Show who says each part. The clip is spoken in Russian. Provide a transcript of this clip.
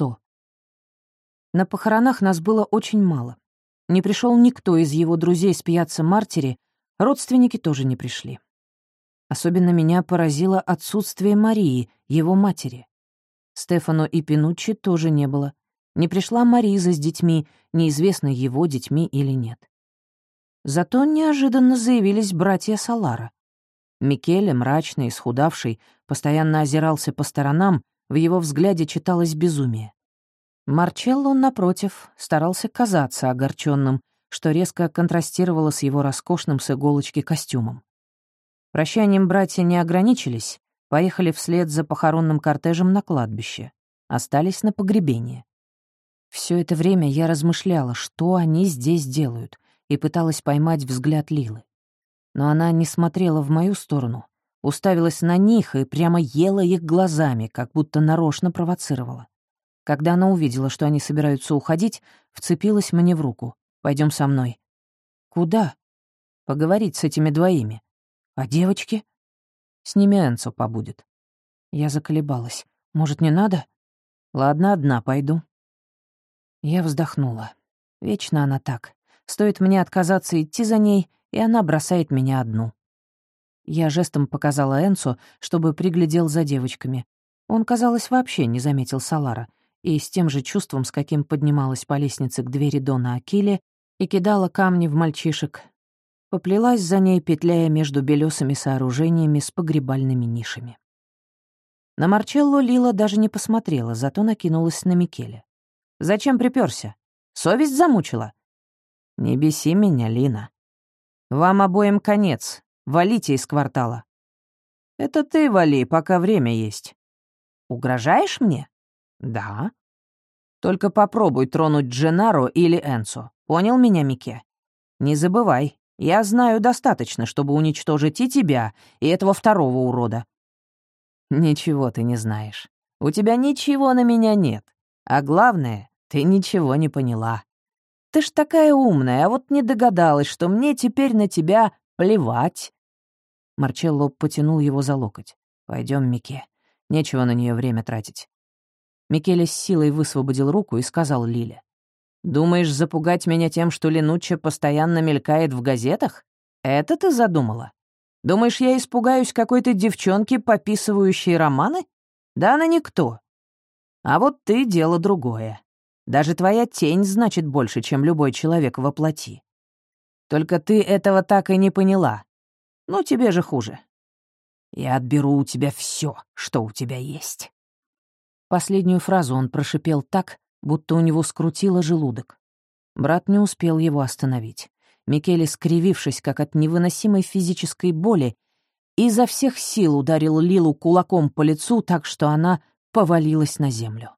Speaker 1: сто. На похоронах нас было очень мало. Не пришел никто из его друзей с пьяца Мартери, родственники тоже не пришли. Особенно меня поразило отсутствие Марии, его матери. Стефано и Пинуччи тоже не было. Не пришла Мариза с детьми, неизвестно, его детьми или нет. Зато неожиданно заявились братья Салара. Микеле, мрачный, исхудавший, постоянно озирался по сторонам, в его взгляде читалось безумие. Марчелло, напротив, старался казаться огорченным, что резко контрастировало с его роскошным с иголочки костюмом. Прощанием братья не ограничились, поехали вслед за похоронным кортежем на кладбище, остались на погребение. Все это время я размышляла, что они здесь делают, и пыталась поймать взгляд Лилы. Но она не смотрела в мою сторону, уставилась на них и прямо ела их глазами, как будто нарочно провоцировала. Когда она увидела, что они собираются уходить, вцепилась мне в руку. Пойдем со мной». «Куда?» «Поговорить с этими двоими». «А девочки?» «С ними Энцо побудет». Я заколебалась. «Может, не надо?» «Ладно, одна пойду». Я вздохнула. Вечно она так. Стоит мне отказаться идти за ней, и она бросает меня одну. Я жестом показала Энцо, чтобы приглядел за девочками. Он, казалось, вообще не заметил Салара — и с тем же чувством, с каким поднималась по лестнице к двери Дона Акили и кидала камни в мальчишек, поплелась за ней, петляя между белесыми сооружениями с погребальными нишами. На Марчелло Лила даже не посмотрела, зато накинулась на Микеле. «Зачем приперся? Совесть замучила?» «Не беси меня, Лина. Вам обоим конец. Валите из квартала». «Это ты вали, пока время есть». «Угрожаешь мне?» «Да». «Только попробуй тронуть Дженаро или Энсо. Понял меня, Мике? Не забывай, я знаю достаточно, чтобы уничтожить и тебя, и этого второго урода». «Ничего ты не знаешь. У тебя ничего на меня нет. А главное, ты ничего не поняла. Ты ж такая умная, а вот не догадалась, что мне теперь на тебя плевать». Марчелло потянул его за локоть. Пойдем, Мике. Нечего на нее время тратить. Микеле с силой высвободил руку и сказал Лиле. «Думаешь запугать меня тем, что Ленучча постоянно мелькает в газетах? Это ты задумала? Думаешь, я испугаюсь какой-то девчонки, пописывающей романы? Да она никто. А вот ты — дело другое. Даже твоя тень значит больше, чем любой человек во плоти. Только ты этого так и не поняла. Ну, тебе же хуже. Я отберу у тебя все, что у тебя есть». Последнюю фразу он прошипел так, будто у него скрутило желудок. Брат не успел его остановить. Микеле, скривившись, как от невыносимой физической боли, изо всех сил ударил Лилу кулаком по лицу так, что она повалилась на землю.